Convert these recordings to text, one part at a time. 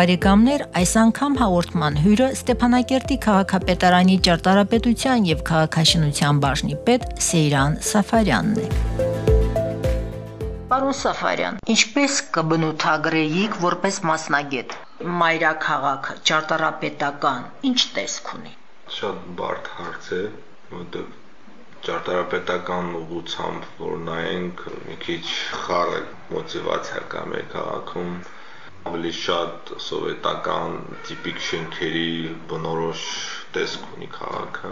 Բարեկամներ, այս անգամ հաղորդման հյուրը Ստեփանակերտի քաղաքապետարանի ճարտարապետության եւ քաղաքաշինության բաժնի պետ Սեյրան Սաֆարյանն է։ Պարոն Սաֆարյան, ինչպես կբնութագրեիք որպես մասնագետ մայրաքաղաքը ճարտարապետական ինչ տեսք ունի։ Շատ բարդ հարց է, որտեղ ճարտարապետական ուղղությամբ որ նայենք մի քիչ խառը մոտիվացիա կա մեր քաղաքում ավելի շատ սովետական տիպիկ շենքերի բնորոշ տեսք ունի քաղաքը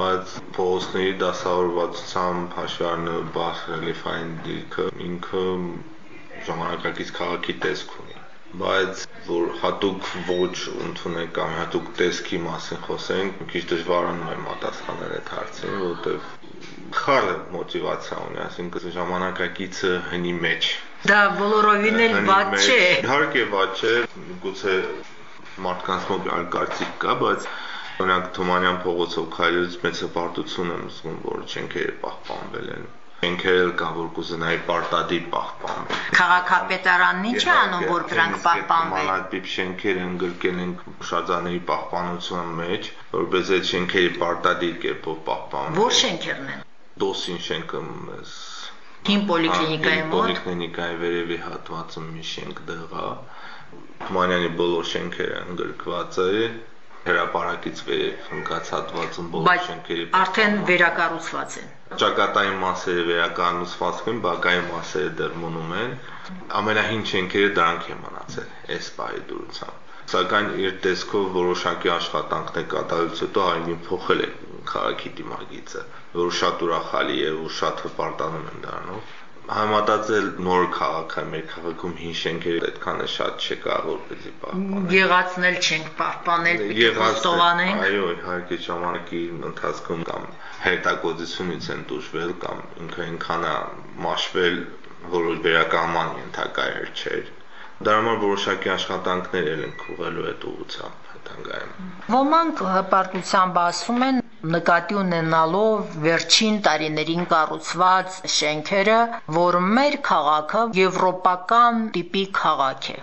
բայց փոստների դասավորվածությամբ հաշվի առնելով բաց ռելիեֆային դիրքը ինքը ժամանակակից քաղաքի տեսք ունի բայց որ հատուկ ոչ ընդունենք կամ հատուկ տեսքի մասին խոսենք, մի քիչ դժվարանում է պատասխանել այդ հարցին, որովհետև խառը մոտիվացիա ունի, այսինքն ժամանակակիցը հնի մեջ Դա բոլորովին էլ վատ չէ։ Իհարկե վատ չէ, գուցե մարդկանց մոտ այլ կարծիք կա, բայց օրինակ Թումանյան փողոցով քայլելուց մեծ հպարտություն եմ զգում, որ չենքերը պահպանվել են շենքերը կա որ կուզենայի պարտադիր պահպանվել։ Քաղաքապետարանն ինչ է անում, որ դրանք պահպանվեն։ Մանրադիպ շենքերը ընդգրկել են շրջանների պահպանության մեջ, որպես այդ շենքերը պարտադիր կերպով պահպանվեն։ Որ շենքերն են։ Դոսին շենքը Հին պոլիկլինիկայի մոտ պոլիկլինիկայի վերևի հատվածում մի շենք դեղա Մանյանի բոլոր շենքերը ընդգրկված է հրապարակից վերև ընկած հատվածում բոլոր շենքերի արդեն վերակառուցված են ճակատային մասերը վերակառուցված են բակային մասերը դեռ մնում են ամենահին շենքերը դրանք են մնացել այս պահի դուրսությամբ սակայն իր տեսքով որոշակի աշխատանքներ կատարելուց հետո այգին փոխել է քաղաքի դիմագիծը որ շատ ուրախալի է ու շատ հպարտանում եմ դրանով համատածել նոր քաղաք է մեր քաղաքում հին շենքերը այդքան է շատ չկա որպեսզի պահպանենք եղածնել չենք պահպանել պիտի խոստովանենք այո իհարկե ժամանակի ընթացքում կամ հետագործությունից են դժվել կամ ինքը ինքան է մաշվել որ վերականգնման ենթակա էր չէր դրա համար որոշակի աշխատանքներ են ուղղելու այդ ուղղությամբ հետագայում ոմանք հպարտությամբ ասում են նկատի ունենալով վերջին տարիներին կառուցված շենքերը, որ մեր քաղաքը եվրոպական տիպի քաղաք է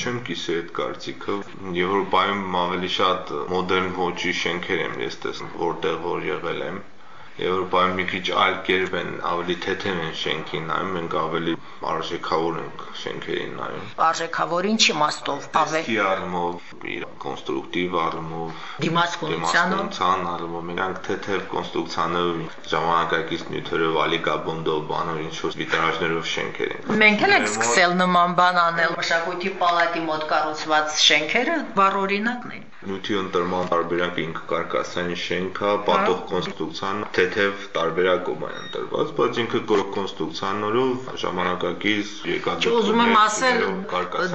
չեմ կիսի այդ կարծիքը եվրոպայում ավելի շատ մոդեռն ոճի շենքեր եմ ես տեսնում որտեղ որ եղել եմ Եվրոպայում մի քիչ այլ կերպ են, ավելի թեթև են շենքին նայում, մենք ավելի արժեքավոր ենք շենքերին նայում։ Արժեքավոր ինչ իմաստով ավելի առումով, իր կոնստրուկտիվ առումով, դիմացկունության առումով, մենք թեթև կոնստրուկցիաներով ժամանակակից նյութերով, ալիգաբոնդով, բանով ինչ որ վիտրաժներով շենքեր են։ Մենք էլ ենք սկսել նման բան անել մշակույթի պալատի մոտ կառուցված շենքերը, բառ օրինակն են նյութի ընտրման տարբերակը ինքը կարկասային շենքա, պատող կոնստրուկցիան, թեթև տարբերակով է ընտրված, բայց ինքը գորգ կոնստրուկցիաներով ժամանակակից եկած Ուզում եմ ասել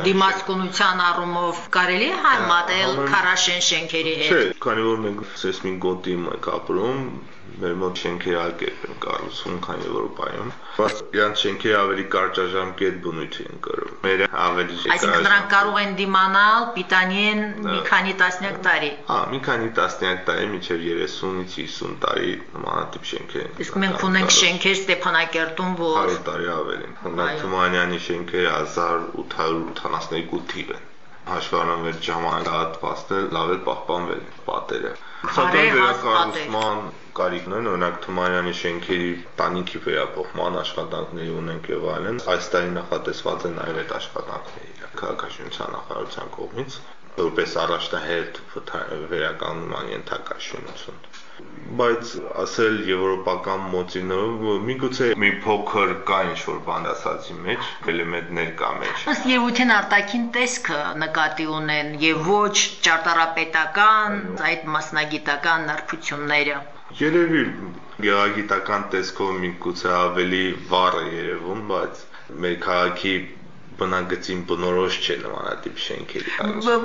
դիմացկունության առումով կարելի է համատել քարաշեն շենքերի հետ։ Չէ, քանի որ մենք սեսմիկ գոտի ենք ապրում, մեր մոտ շենքերը այլ կերպ են կառուցվում, քան Եվրոպայում։ Բայց իրանց շենքերը ավելի կարճաժամկետ բնույթ են կրում։ Մերը ավելի Այսինքն նրանք կարող են դիմանալ պիտանիեն մի քանի տասնյակ տարի։ Հա, մի քանի տասնյակ տարի, մինչև 30-ից 50 տարի նմանատիպ շենքեր են։ Իսկ մենք ունենք շենքեր Ստեփանակերտում, որ 100 տարի ավելին։ Հնագ Թումանյանի շենքերը 1882 թիվ են հաշվառան վեր ժամանակահատվածն լավ է պահպանվել պատերը։ Սակայն վերակառուցման կարիքներն օրինակ Թումանյանի շենքերի տանիքի վերափոխման աշխատանքների ունենք եւ այլն այս տարի նախատեսված են այլ այդ աշխատանքների քաղաքաշինության նախարարության կողմից որպես առաջնահերթ վերականգնման ենթակա շինություն բայց ասել եվրոպական մոտիվներով միգուցե մի փոքր կա ինչ որ բան ասացի մեջ, էլեմենտներ կա մեջ։ Ըստ Երևույթին արտաքին տեսքը նկատի ունեն եւ ոչ ճարտարապետական այդ մասնագիտական նրբությունները։ Երևի գեղագիտական տեսքով միգուցե ավելի վառ է երևում, բայց մեր քաղաքի բնագծին բնորոշ չէ նմանատիպ շենքերի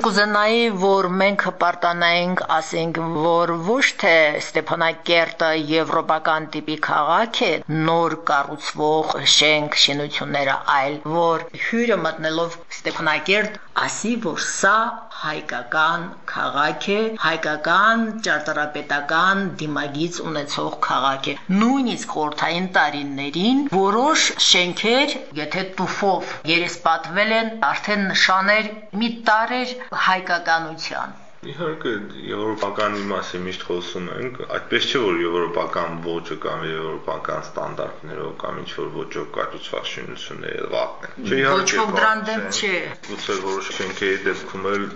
Կուզենայի, որ մենք հպարտանայինք, ասենք, որ ոչ թե Ստեփանակերտը եվրոպական տիպի քաղաք է, նոր կառուցվող շենք շինությունները, այլ որ հյուրը մտնելով Ստեփանակերտ ասի, որ սա հայկական քաղաք է, հայկական ճարտարապետական դիմագիծ ունեցող քաղաք է։ Նույնիսկ խորթային տարիներին որոշ շենքեր, եթե տուֆով երեսպատվել են, արդեն նշաներ մի տարեր հայկականության Իհարկե, եվրոպականի մասին միշտ խոսում ենք, այդպես չէ որ եվրոպական ոճը կամ եվրոպական ստանդարտներով կամ ինչ որ ոճով կառուցված շինությունները վատն են։ Չէ, իհարկե։ Ոչ ոք դրան դեմ չէ։ Գուցե որոշ շենքերի դեպքում էլ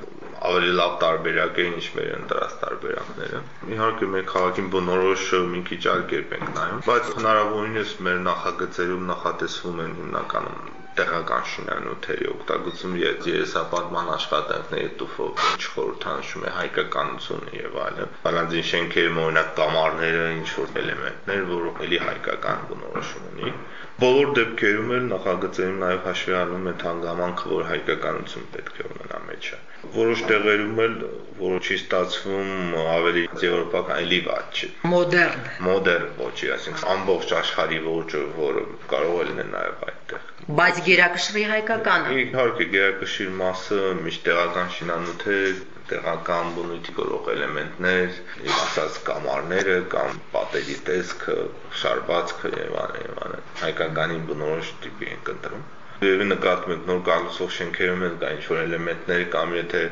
ավելի լավ տարբերակ է, ինչ մեր ընտրած տարբերակները։ Իհարկե մեր քաղաքին բնորոշ մի քիչ այլ կերպ ենք նայում, բայց հնարավորինս մեր նախագծերում նախատեսվում են հիմնականում տեղական շինանյութերի օգտագործում երեսապատման աշխատանքների տուֆով չխորհրդանշում է հայկականությունը եւ այլն։ Բալանձին շենքերում օրինակ կամարները ինչ որ էլեմենտներ, որոնք էլի հայկական բնորոշում ունի։ Բոլոր դեպքերում էլ նախագծերում նաև հաշվի առնում է թանգամանքը, որ հայկականություն պետք է ունենա մեջը։ Որոշ տեղերում էլ որոշի ստացվում ավելի եվրոպական էլի վատ չէ։ Մոդեռն։ Մոդեռն ոչի, այսինքն ամբողջ աշխարհի ոճը, որը կարող է լինել նաև այդտեղ։ Բայց գերակշռի հայկականը։ Իհարկե, գերակշիռ մասը միշտ տեղական շինանյութեր, տեղական բնույթի գրող էլեմենտներ, ասած կամարները կամ պատերի տեսքը, շարվածքը եւ այլն եւ այլն։ Հայկականին բնորոշ տիպի են կընտրում։ Եվ նկատում եք նոր կառուցող շենքերում են կա ինչ որ էլեմենտներ կամ եթե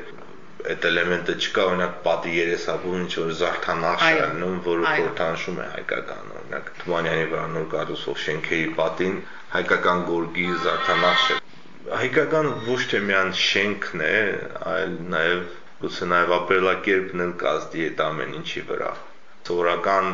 այդ էլեմենտը չկա, օրինակ պատի երեսաբուն ինչ որ զարդանախշ է անում, որը խորհրդանշում է հայկական, օրինակ Թումանյանի վրա նոր կառուցող շենքերի պատին հայկական գորգի զարդանախշ է։ Հայկական ոչ թե միայն շենքն է, այլ նաև գուցե նաև ապրելակերպն էլ կազդի այդ ամեն ինչի վրա։ Սովորական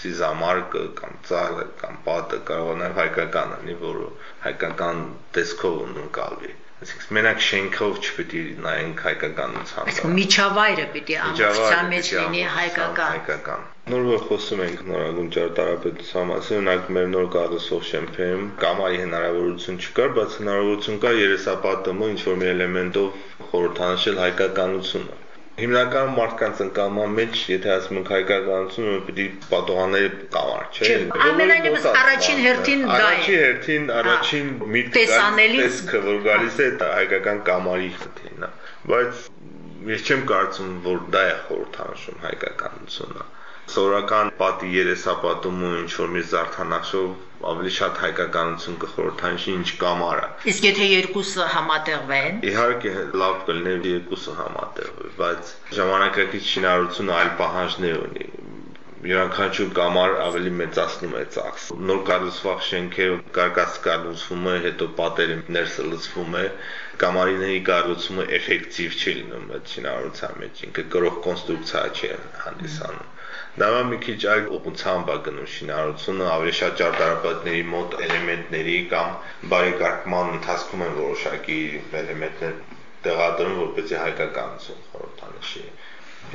սիզամարկը կամ ծառը կամ պատը կարող է նաև հայկական լինի, որը հայկական տեսքով ունկալվի։ Այսինքն մենակ շենքով չպետք է նայենք հայկականության։ Այսինքն միջավայրը պիտի ամբողջության մեջ լինի հայկական։ Հայկական։ Նոր որ խոսում ենք նորագույն ճարտարապետության մասին, օրինակ մեր նոր կառուցող շեմփերում կամարի հնարավորություն չկար, բայց հնարավորություն կա երեսապատումը ինչ որ մի էլեմենտով խորհրդանշել հայկականությունը։ Հիմնական մարդկանց ընկալման մեջ, եթե ասում ենք հայկականությունը, պիտի պատողաների կամար, չէ՞։ Ամենայնիվս առաջին հերթին դա է։ Առաջին հերթին առաջին միտքը տեսքը, որ գալիս է հայկական կամարի խնդիրն է։ Բայց ես չեմ կարծում, որ դա է խորհրդանշում հայկականությունը սորական պատի երեսապատումը ինչ որ մի զարդանախշով ավելի շատ հայկականություն կխորհրդանշի ինչ կամարը։ Իսկ եթե երկուսը համատեղվեն։ Իհարկե լավ կլիներ երկուսը համատեղվի, բայց ժամանակակից շինարարությունը այլ պահանջներ ունի յուրաքանչյուր կամար ավելի մեծացնում է ծախս։ Նոր կառուցվող շենքերը կարկաս կառուցվում է, հետո պատերը ներսը լցվում է, կամարիների կառուցումը էֆեկտիվ չի լինում այդ շինարարության մեջ, ինքը գրող կոնստրուկցիա չի հանդիսանում Դա մի քիչ այլ ուղղությամբ է գնում շինարարությունը, ավելի շատ ճարտարապետների մոտ էլեմենտների կամ բարեկարգման ընթացքում են որոշակի էլեմենտներ տեղադրում, որպեսզի հայկականություն խորհրդանշի։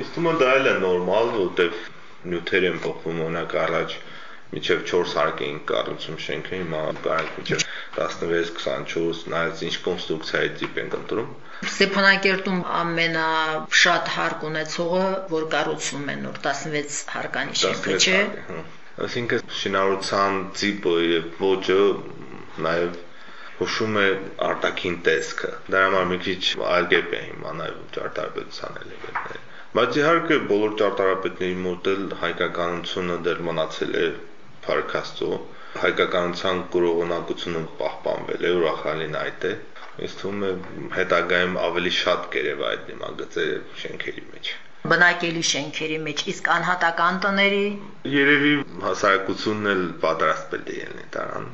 Իսկ է դա էլ է նորմալ, որտեղ նյութեր են փոխվում օրինակ առաջ միջև 4 հարկ էին կառուցում շենքը, հիմա կարանք միջև 16-24, նայած ինչ կոնստրուկցիայի տիպ են ընտրում։ Ստեփանակերտում ամենաշատ հարկ ունեցողը, որ կառուցվում է նոր 16 հարկանի շենքը, չէ։ Այսինքն շինարարության տիպը եւ ոճը նաեւ հուշում է արտաքին տեսքը։ Դրա համար մի քիչ այլ կերպ է հիմա նաեւ ճարտարապետության էլեմենտները։ Բայց իհարկե բոլոր ճարտարապետների մոտ էլ հայկականությունը դեռ մնացել է Փարքաստո հայկականության կրողնակությունը պահպանվել է, ուրախալին այդ է։ Ես թվում է հետագայում ավելի շատ կերև այդ դիմագծերը շենքերի մեջ բնակելի շենքերի մեջ, իսկ անհատական տների երևի հասարակությունն էլ պատրաստ պետք է լինի դրան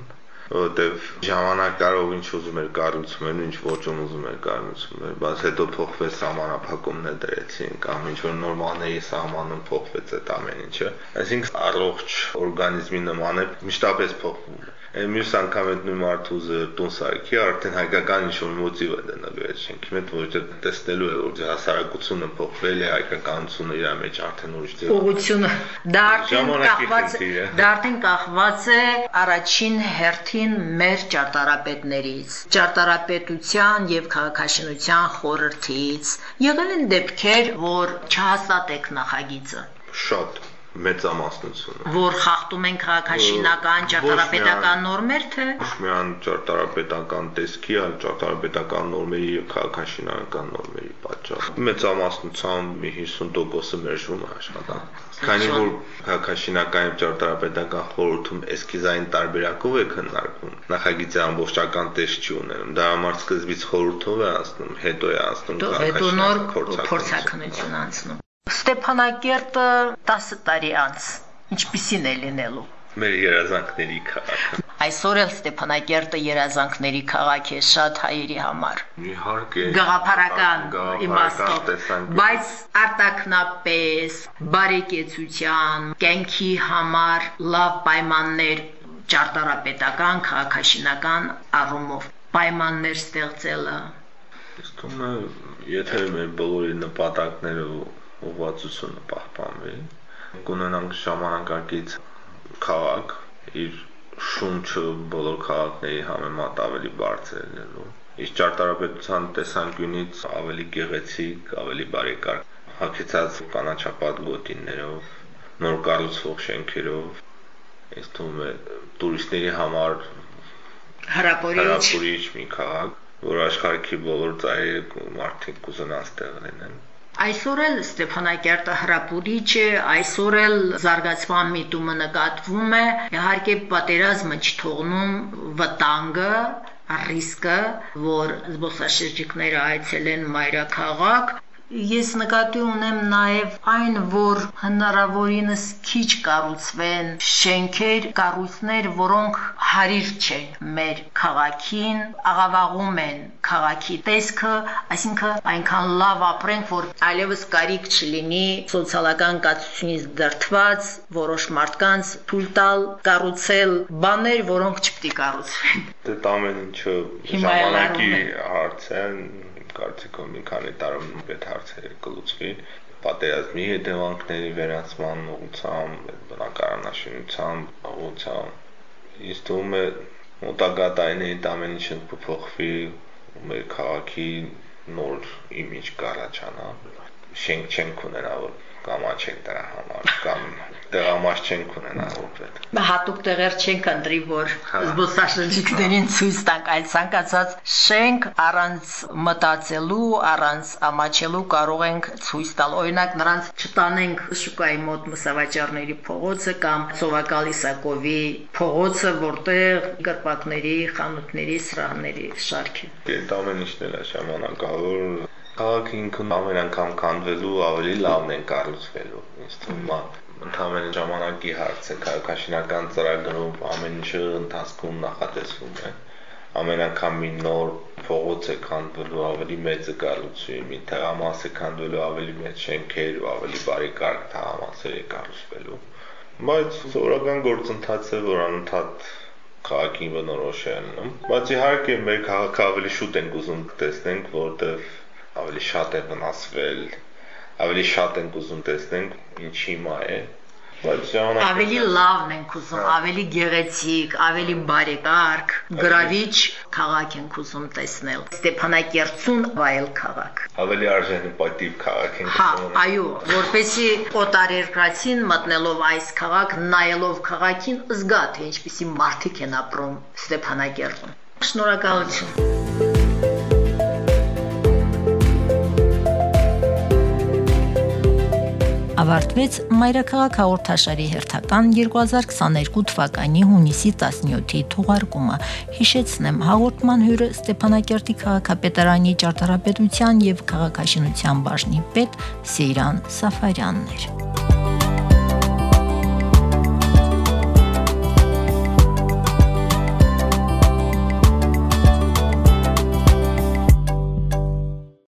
որովհետև ժամանակ կարող ինչ ուզում էր կառուցում էր, ինչ ոճում ուզում էր կառուցում էր, բայց հետո փոխվեց սահմանափակումներ դրեցին կամ ինչ որ նորմալների սահմանում փոխվեց այդ ամեն ինչը։ Այսինքն առողջ օրգանիզմի նման է միշտապես փոխվում մյուս անգամ այդ նույն մարդու տուն սարքի արդեն հայկական ինչ-որ մոտիվ է այդ շենքի մեջ, որ տեսնելու է, որ հասարակությունը փոխվել է, հայկականությունը իր մեջ արդեն ուրիշ ձև։ Ուղղությունը դա արդեն կախված դա արդեն կախված է առաջին հերթի Նախագահին մեր ճարտարապետներից, ճարտարապետության եւ քաղաքաշինության խորհրդից եղել են դեպքեր, որ չհաստատեք նախագիծը շատ մեծամասնությունը որ խախտում են քաղաքաշինական ճարտարապետական նորմեր թե ոչ միայն ճարտարապետական տեսքի, այլ ճարտարապետական նորմերի եւ քաղաքաշինական նորմերի պատճառով մեծամասնությամբ մի 50%-ը մերժվում է աշխատանք քանի որ քաղաքաշինական եւ ճարտարապետական խորհրդում էսքիզային տարբերակով է քննարկվում նախագիծի ամբողջական տեսք չի ունենում դա համար սկզբից խորհրդով է անցնում հետո է անցնում քաղաքաշինական փորձակնություն անցնում Ստեփանակերտը 10 տարի անց ինչպիսին է լինելու մեր երազանքների քաղաքը Այսօր էլ Ստեփանակերտը երազանքների քաղաք է շատ հայերի համար։ Իհարկե։ Գաղափարական իմաստով, բայց արտակնապես բարեկեցության, կենքի համար լավ պայմաններ ճարտարապետական, քաղաքաշինական առումով պայմաններ ստեղծելը։ Իսկ է, եթե մեր բոլորի նպատակները ուղղվածությունը պահպանվի, կունենանք ժամանակակից քաղաք իր շունչը բոլոր քաղաքների համեմատ ավելի բարձր լինելու։ Իսկ ճարտարապետության տեսանկյունից ավելի գեղեցիկ, ավելի բարեկարգ, հագեցած կանաչապատ գոտիներով, նոր կառուցվող շենքերով, ինձ թվում է տուրիստների համար հարապորիչ մի քաղաք, որ աշխարհի բոլոր ծայրի մարդիկ կուզենան ստեղ լինեն։ Այսօր էլ Ստեփանակերտը հրապուրիչ է, այսօր էլ զարգացման միտումը նկատվում է, իհարկե պատերազմը չթողնում վտանգը, ռիսկը, որ զբոսաշրջիկները այցելեն մայրաքաղաք, Ես նկատի ունեմ նաև այն, որ հնարավորինս քիչ կառուցվեն շենքեր, կառույցներ, որոնք հարիր չեն մեր քաղաքին, աղավաղում են քաղաքի տեսքը, այսինքն այնքան լավ ապրենք, որ այլևս կարիք չլինի սոցիալական կացությունից դրթված որոշ մարդկանց թույլ տալ կառուցել բաներ, որոնք չպետք է կառուցվեն։ Դա ամեն ինչը ժամանակի հարց է, կարծիքով մի քանի տարում այդ հարցերը կլուծվի պատերազմի հետևանքների վերացման ուղղությամբ, բնակարանաշինության ուղղությամբ։ Ինձ թվում է մոտակա տարիներին ամեն ինչ փոփոխվի մեր քաղաքի նոր իմիջ կառաջանա։ Շենք չենք ունենա, որ կամաչենք դրա համար կամ տեղամաս չենք ունենա որպես։ Հատուկ տեղեր չենք ընտրի, որ հա։ զբոսաշրջիկներին ցույց տանք, այլ ցանկացած շենք առանց մտածելու, առանց ամաչելու կարող ենք ցույց տալ։ Օրինակ նրանց չտանենք շուկայի մոտ մսավաճառների փողոցը կամ Սովակալի Սակովի փողոցը, որտեղ կրպակների, խանութների, սրահների շարք է։ Այդ ամեն ինչն էլ է ժամանակավոր Քաղաքը ինքն ամեն անգամ քանդվելու ավելի լավն են կառուցվելու։ Ինձ թվում է ընդհանրեն ժամանակի հարց է քաղաքաշինական ծրագրում ամեն ինչը ընթացքում նախատեսվում է ամեն անգամ մի նոր փողոց է քանդվելու ավելի մեծը կառուցվի, մի թղամաս է քանդվելու ավելի մեծ շենքեր ու ավելի բարեկարգ թղամասեր է կառուցվելու։ Բայց սովորական գործընթաց է, որ անընդհատ քաղաքին բնորոշ է անում։ Բայց իհարկե մեր քաղաքը ավելի շուտ ենք ուզում տեսնենք, որտեղ ավելի շատ է վնասվել, ավելի շատ ենք ուզում տեսնենք ինչ հիմա է, ավելի լավն ենք ուզում, հա։ ավելի գեղեցիկ, ավելի բարեկարգ, գրավիչ քաղաք ենք ուզում տեսնել։ Ստեփանակերտցուն վայել քաղաք։ Ավելի արժանապատիվ քաղաք ենք Հա, այո, որպեսի օտարերկրացին մտնելով այս քաղաք, նայելով քաղաքին, զգա թե ինչպիսի մարդիկ են ապրում Ստեփանակերտում։ Շնորհակալություն։ ավարտվեց Մայրաքաղաք հաղորդաշարի հերթական 2022 թվականի հունիսի 17-ի թողարկումը։ Հիշեցնեմ, հաղորդման հյուրը Ստեփանակերտի քաղաքապետարանի ճարտարապետության եւ քաղաքաշինության բաժնի պետ Սեյրան Սաֆարյանն էր։